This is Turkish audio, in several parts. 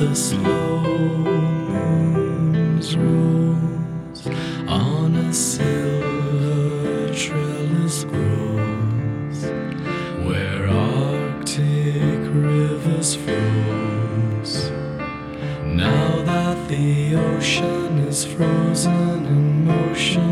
the slow moon's rose on a silver trellis grows where Arctic rivers froze. Now that the ocean is frozen in motion,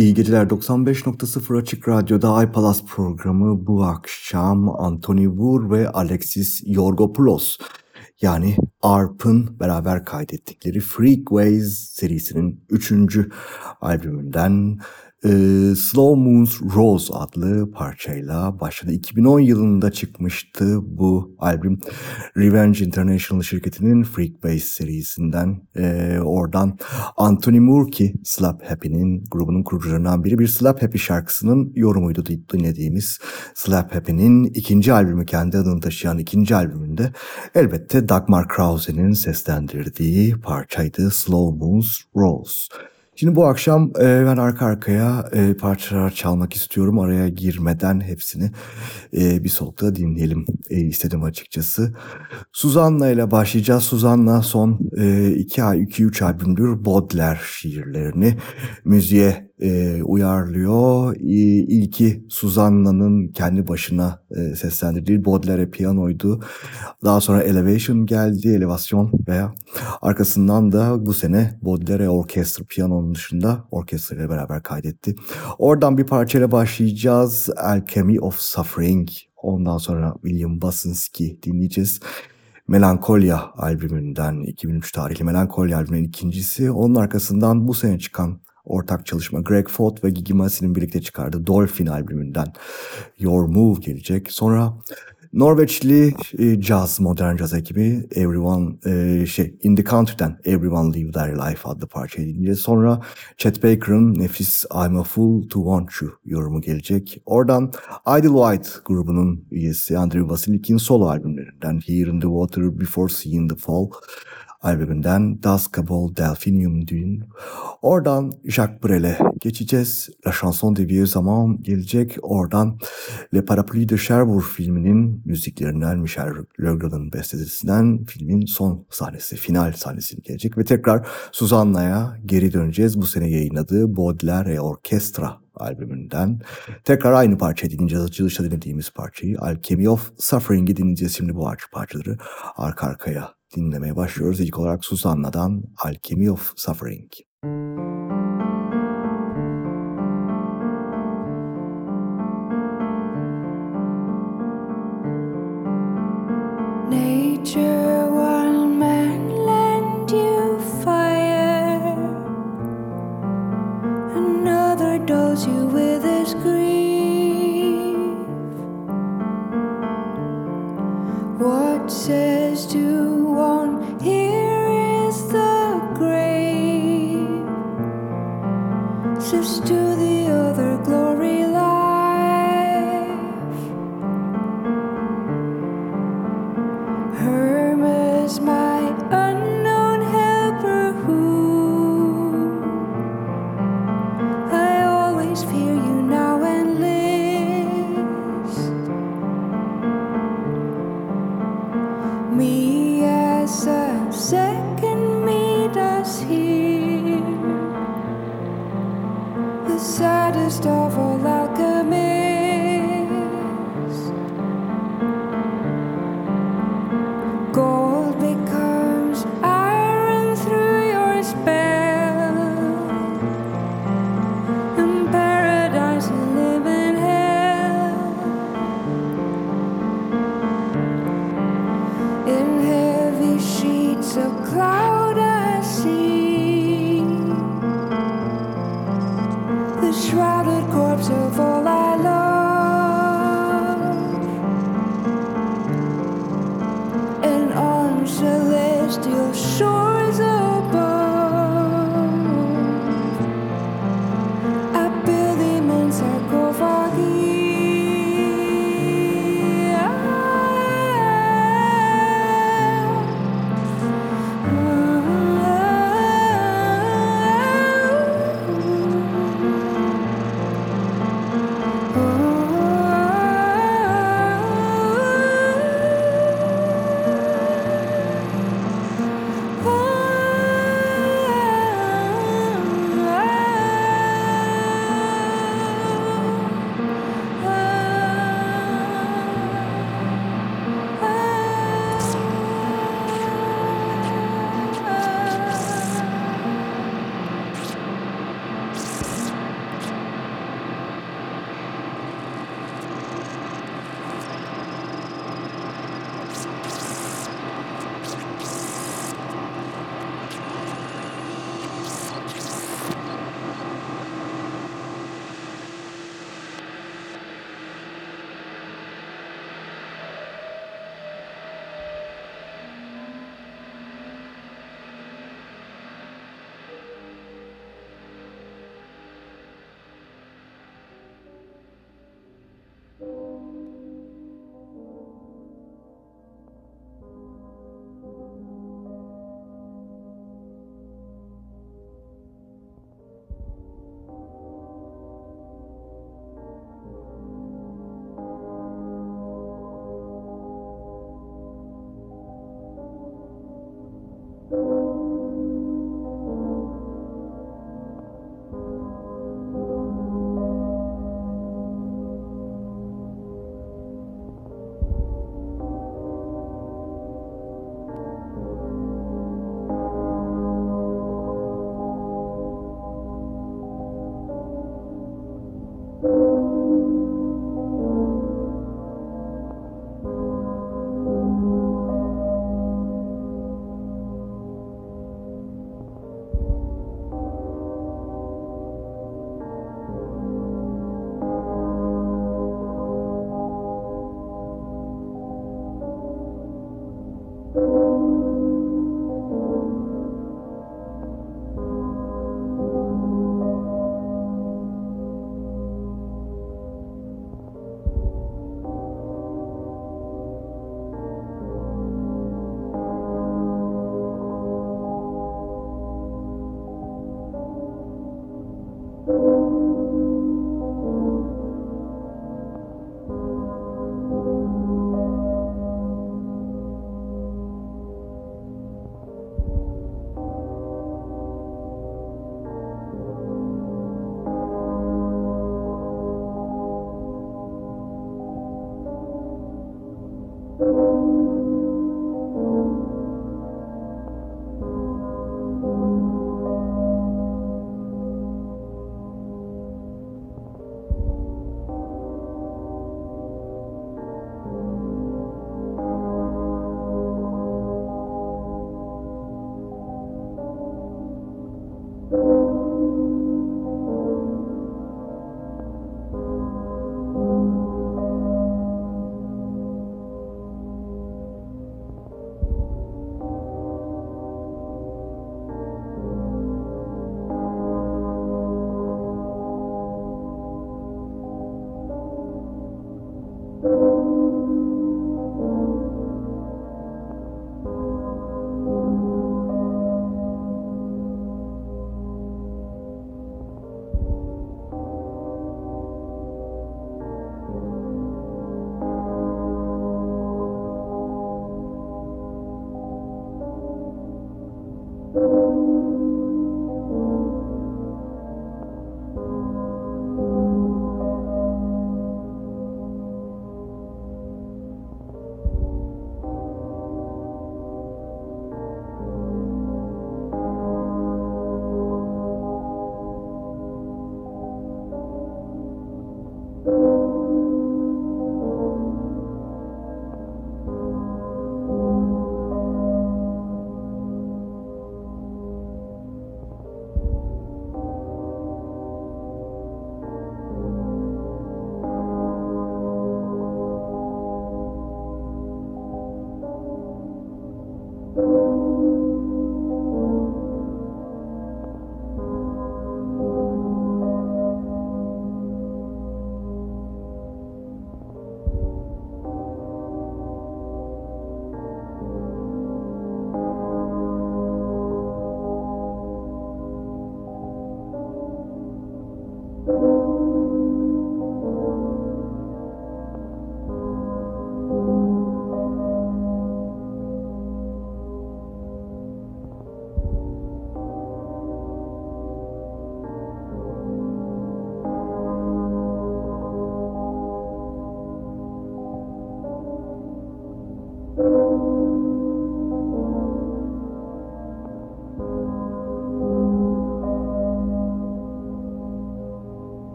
İyi geceler 95.0 Açık Radyo'da iPalas programı bu akşam Anthony Wood ve Alexis Yorgopoulos yani ARP'ın beraber kaydettikleri Freakways serisinin 3. albümünden e, Slow Moon's Rose adlı parçayla başladı. 2010 yılında çıkmıştı bu albüm. Revenge International şirketinin Freakways serisinden e, oradan Anthony Moore Slap Happy'nin grubunun kurucularından biri bir Slap Happy şarkısının yorumuydu dinlediğimiz Slap Happy'nin ikinci albümü kendi adını taşıyan ikinci albümünde elbette Dagmar Krause'nin seslendirdiği parçaydı Slow Moon's Rose. Şimdi bu akşam e, ben arka arkaya e, parçalar çalmak istiyorum. Araya girmeden hepsini e, bir solukta dinleyelim e, istedim açıkçası. Suzanna ile başlayacağız. Suzanna son e, iki ay, albümdür Baudelaire şiirlerini müziğe e, uyarlıyor. E, ilki Suzanna'nın kendi başına e, seslendirdiği Baudelaire piyanoydu. Daha sonra Elevation geldi, Elevasyon veya arkasından da bu sene Baudelaire Orkestra piyanonun dışında orkestra ile beraber kaydetti. Oradan bir parçayla başlayacağız. Alchemy of Suffering. Ondan sonra William Basinski dinleyeceğiz. Melancholia albümünden 2003 tarihli Melancholia albümünün ikincisi. Onun arkasından bu sene çıkan ortak çalışma Greg Ford ve Gigi Massey'nin birlikte çıkardığı Dolphin albümünden Your Move gelecek. Sonra Norveçli e, caz, modern caz ekibi Everyone e, şey In The Country'den Everyone Live Their Life adlı parçayı dinleyeceğiz. Sonra Chet Baker'ın nefis I'm A Fool To Want You yorumu gelecek. Oradan Idlewild grubunun üyesi Andrew Vasilik'in solo albümlerinden Here In The Water Before Seeing The Fall albümünden Das Cabal Delphinium Dune. Oradan Jacques Brel'e geçeceğiz. La Chanson de Vieux Zaman gelecek. Oradan Le Parapluie de Cherbourg filminin müziklerinden Michel Legrand'ın bestesinden filmin son sahnesi, final sahnesi gelecek. Ve tekrar Suzanna'ya geri döneceğiz. Bu sene yayınladığı Baudelaire et Orchestra albümünden. Tekrar aynı parçayı dinleyeceğiz. Açılışta dinlediğimiz parçayı. Alchemy of Suffering'i dinleyeceğiz şimdi bu parçaları arka arkaya dinlemeye başlıyoruz. İlk olarak Susanna'dan Alchemy of Suffering. Nature,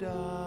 die.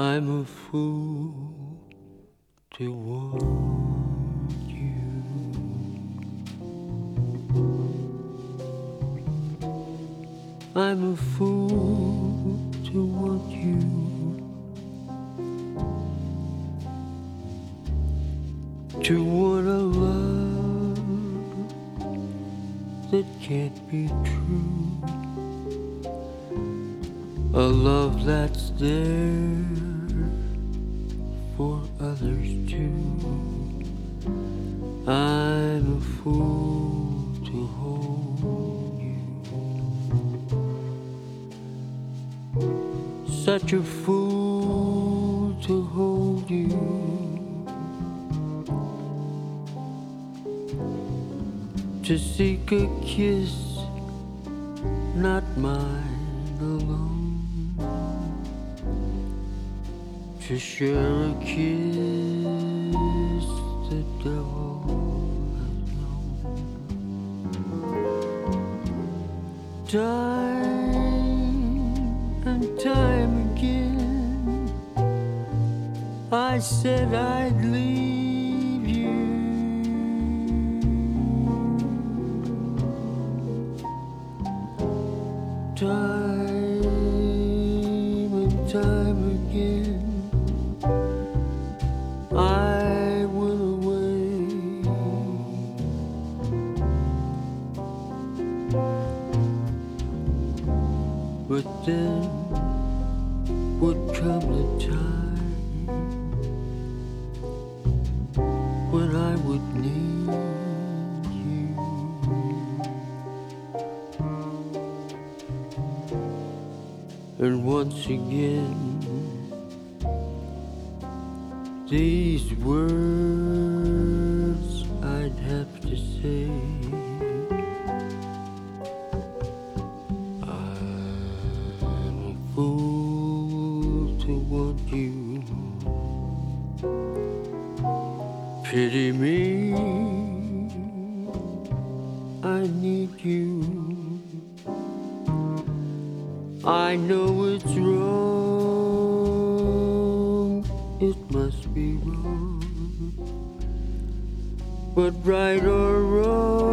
I'm a fool to want you. I'm a fool to want you. To want a love that can't be true. A love that's there others too. I'm a fool to hold you. Such a fool to hold you. To seek a kiss, not mine Monsieur kiss the devil. Time and time again, I said I. fool to want you. Pity me, I need you. I know it's wrong, it must be wrong. But right or wrong,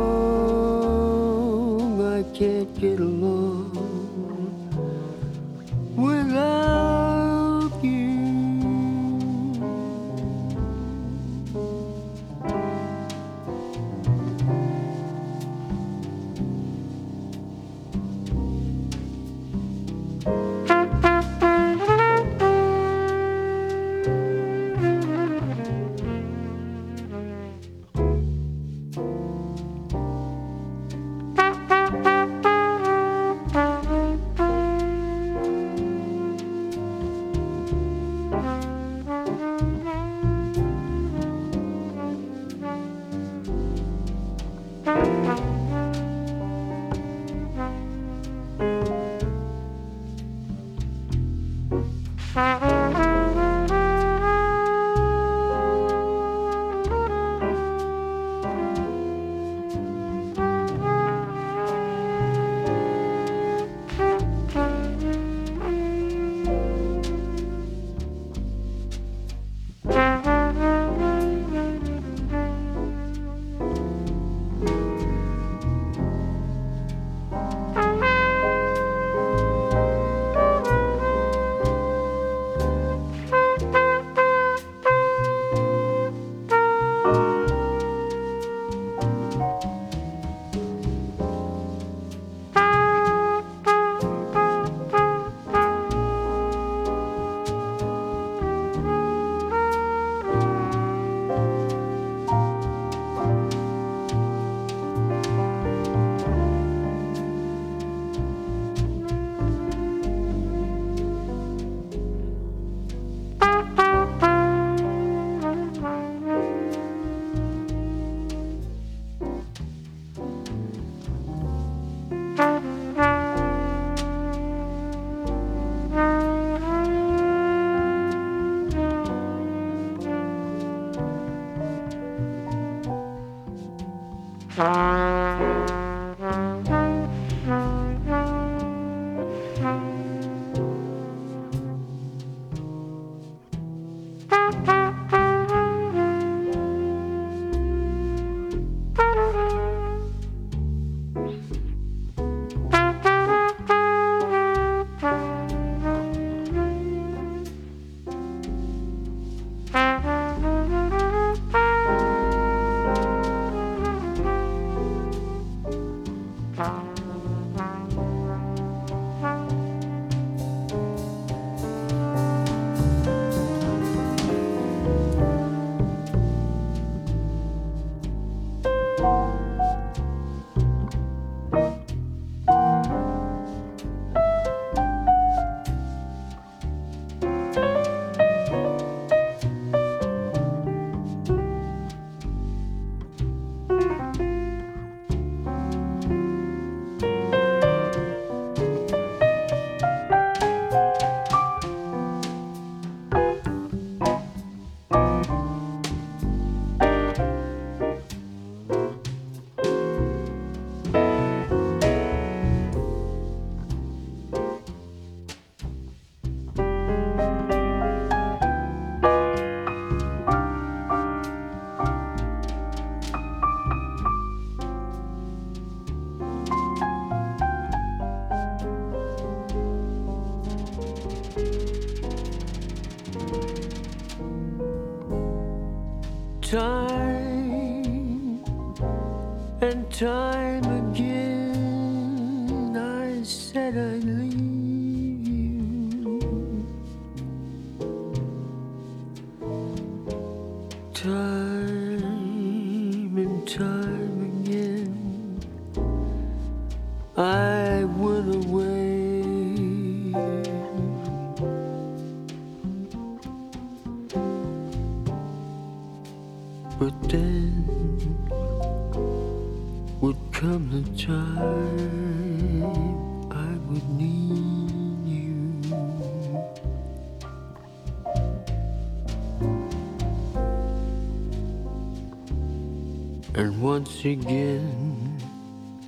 again,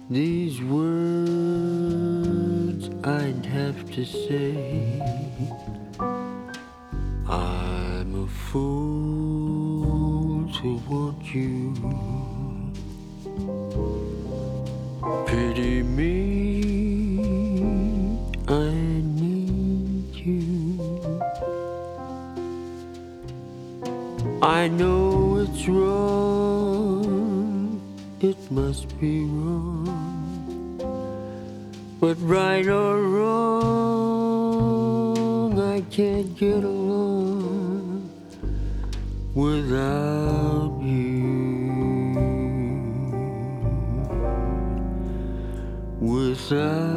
these words I'd have to say. I'm a fool to want you. Pity me, I need you. I know it's wrong, it must be wrong. But right or wrong, I can't get along without you. Without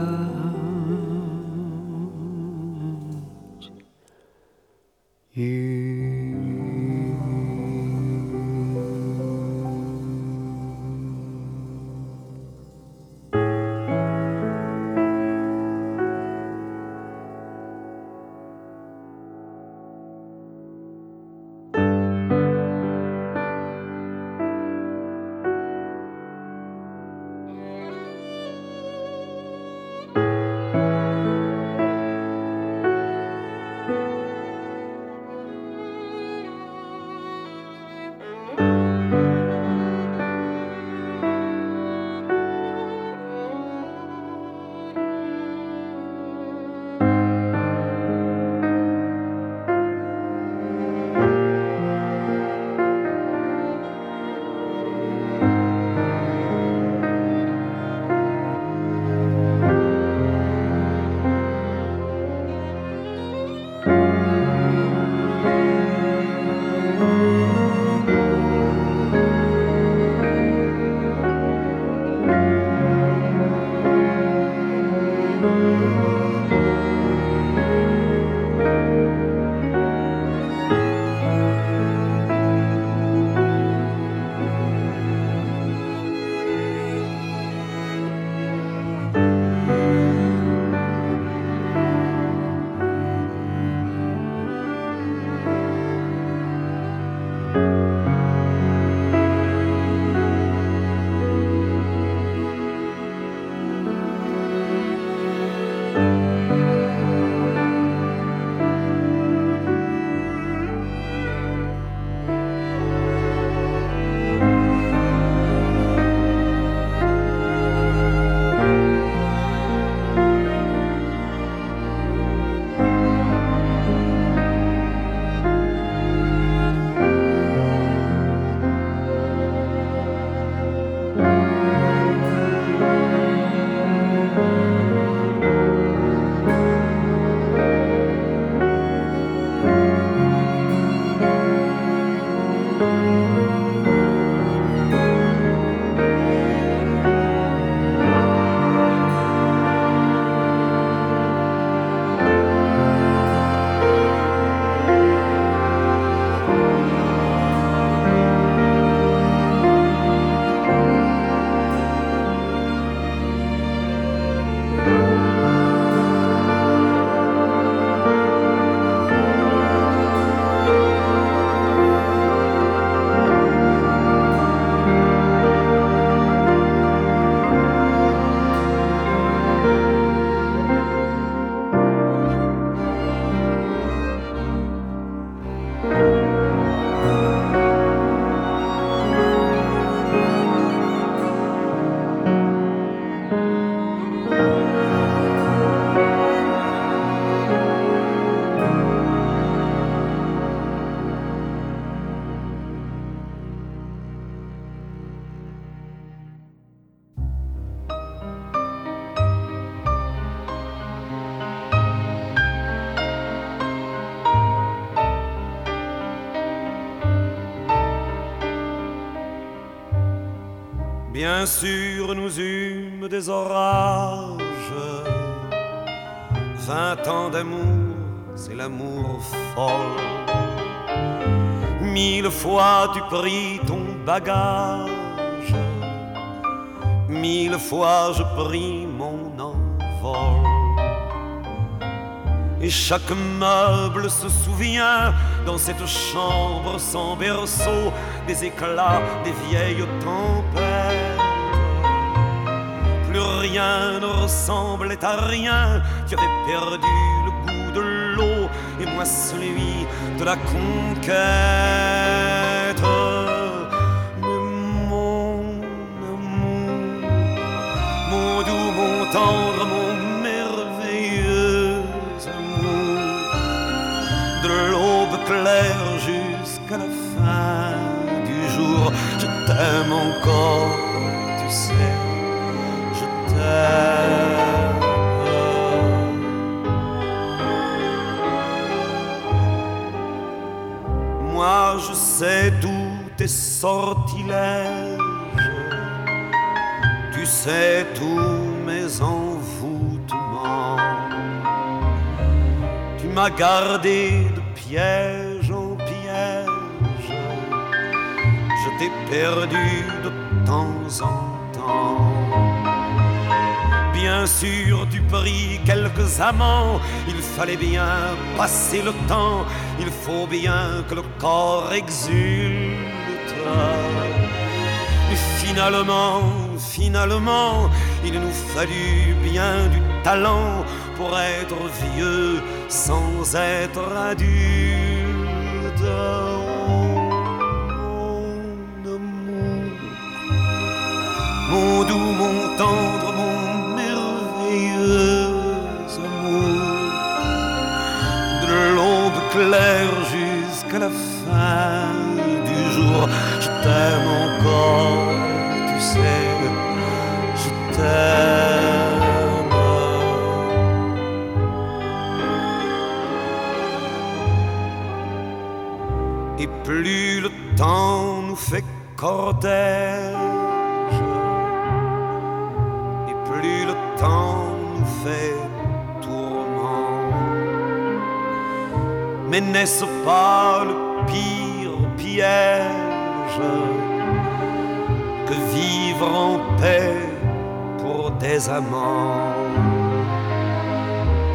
Bien sûr, nous eûmes des orages. Vingt ans d'amour, c'est l'amour folle. Mille fois tu pris ton bagage. Mille fois je pris mon envol. Et chaque meuble se souvient dans cette chambre sans berceau des éclats des vieilles tempêtes. Rien ne ressemblait à rien, tu avais perdu le goût de l'eau et moi celui de la conquête. Mais mon amour, mon doux, mon tendre, mon merveilleux amour, de l'aube claire jusqu'à la fin du jour, je t'aime encore, Moi je sais tous tes sortilèges, tu sais tous mes envoûtements. Tu m'as gardé de piège en piège, je t'ai perdu de temps en temps. Bien sûr, tu pris quelques amants, il fallait bien passer le temps, il faut bien que le corps exulte. Mais finalement, finalement, il nous fallut bien du talent pour être vieux sans être adulte. Mon doux, mon tendre, de l'aube claire jusqu'à la fin du jour, je t'aime encore, tu sais, je t'aime. Et plus le temps nous fait cortège, et plus le temps fait. Mais n'est-ce pas le pire piège que vivre en paix pour des amants?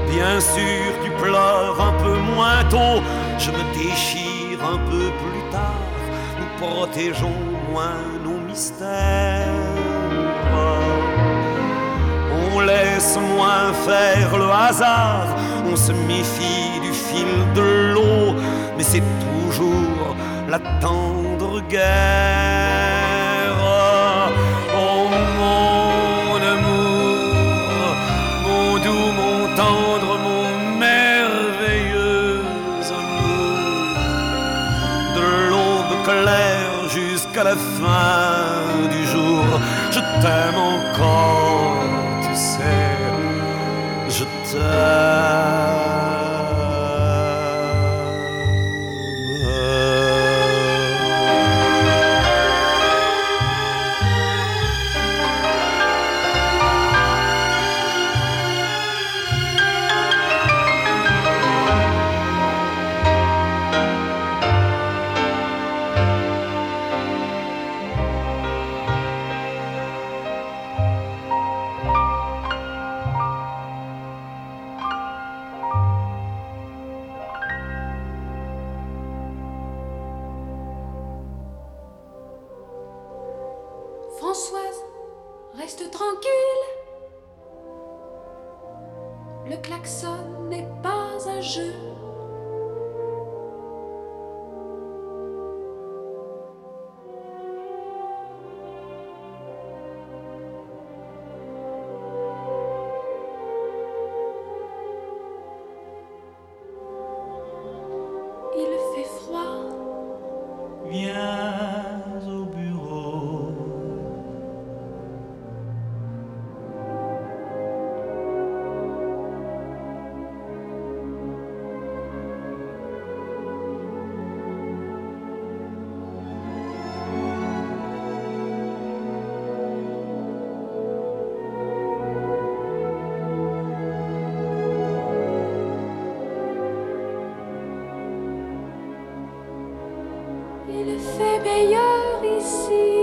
Bien sûr, tu pleures un peu moins tôt, je me déchire un peu plus tard, nous protégeons moins nos mystères. On laisse moins faire le hasard, on se méfie du fil de l'eau, mais c'est toujours la tendre guerre. il fait meilleur ici.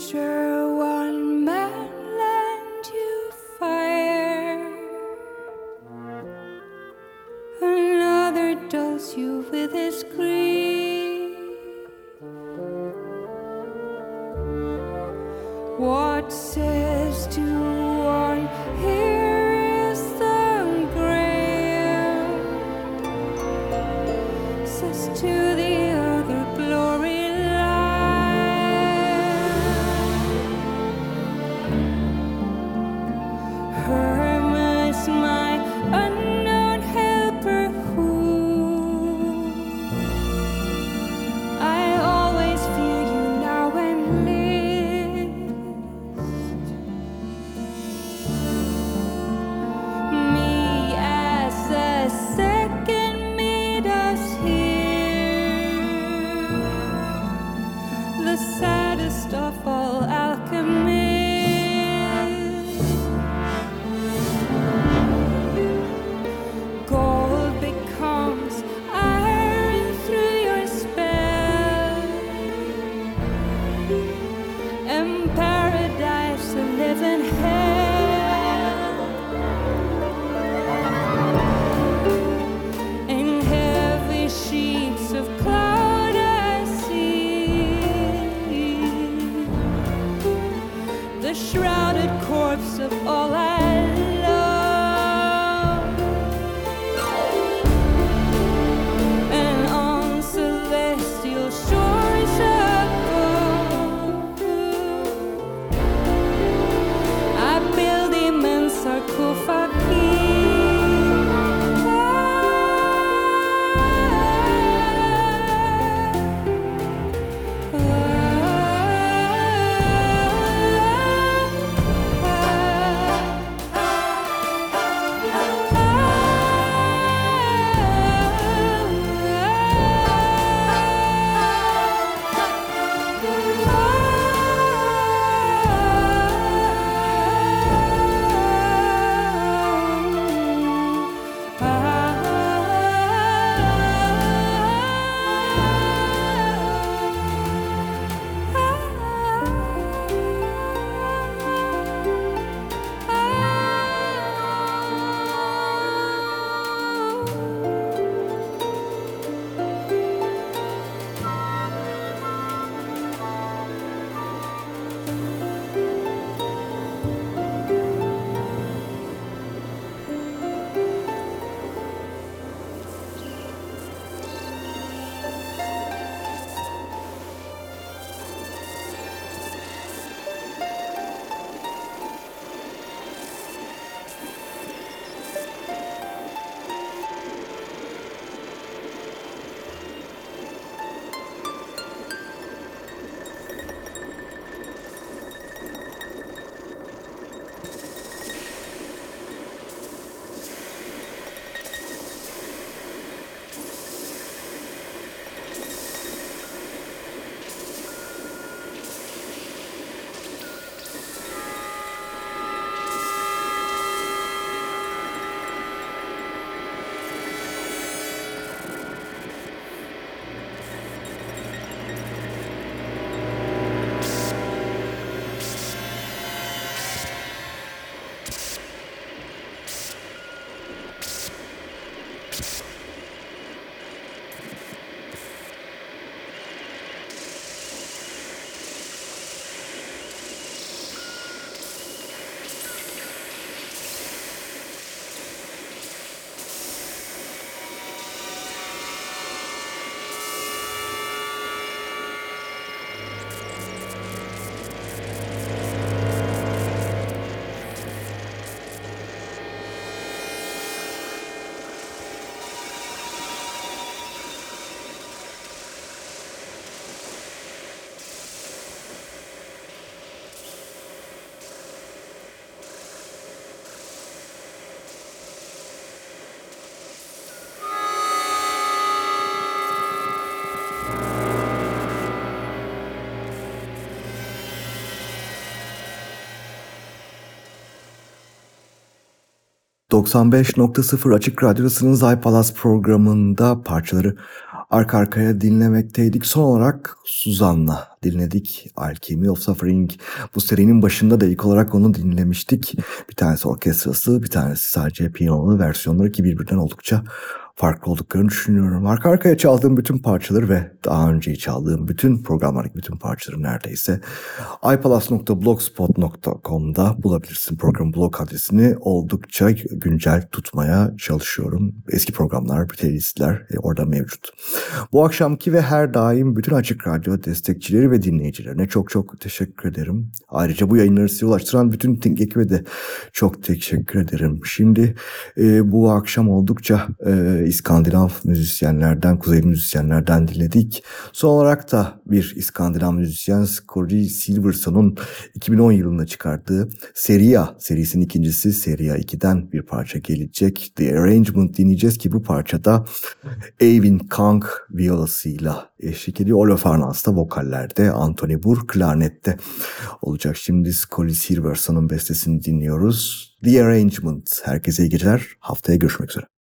future. ...95.0 Açık Radyo'dasınız iPalas programında parçaları arka arkaya dinlemekteydik. Son olarak Suzan'la dinledik. Alchemy of Suffering. Bu serinin başında da ilk olarak onu dinlemiştik. Bir tanesi orkestrası, bir tanesi sadece piyanolı versiyonları ki birbirinden oldukça farklı olduklarını düşünüyorum. Arka arkaya çaldığım bütün parçaları ve daha önce çaldığım bütün programlardaki bütün parçaları neredeyse ipalas.blogspot.com'da bulabilirsin. Program blog adresini oldukça güncel tutmaya çalışıyorum. Eski programlar, playlistler e, orada mevcut. Bu akşamki ve her daim bütün Açık Radyo destekçileri ve dinleyicilerine çok çok teşekkür ederim. Ayrıca bu yayınları size ulaştıran bütün Think ekibe de çok teşekkür ederim. Şimdi e, bu akşam oldukça e, İskandinav müzisyenlerden, kuzeyli müzisyenlerden dinledik. Son olarak da bir İskandinav müzisyen Scotty Silverson'un 2010 yılında çıkardığı Seria serisinin ikincisi Seria 2'den bir parça gelecek. The Arrangement dinleyeceğiz ki bu parçada Eivin Kang violasıyla eşlik ediyor. Olof Arnaz da vokallerde, Anthony Burr klarnette olacak. Şimdi Scotty Silverson'un bestesini dinliyoruz. The Arrangement. Herkese iyi geceler. Haftaya görüşmek üzere.